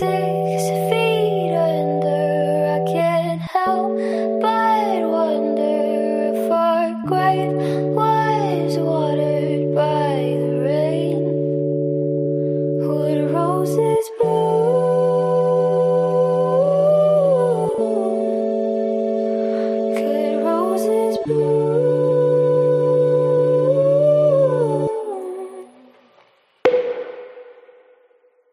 six feet under. I can't help but.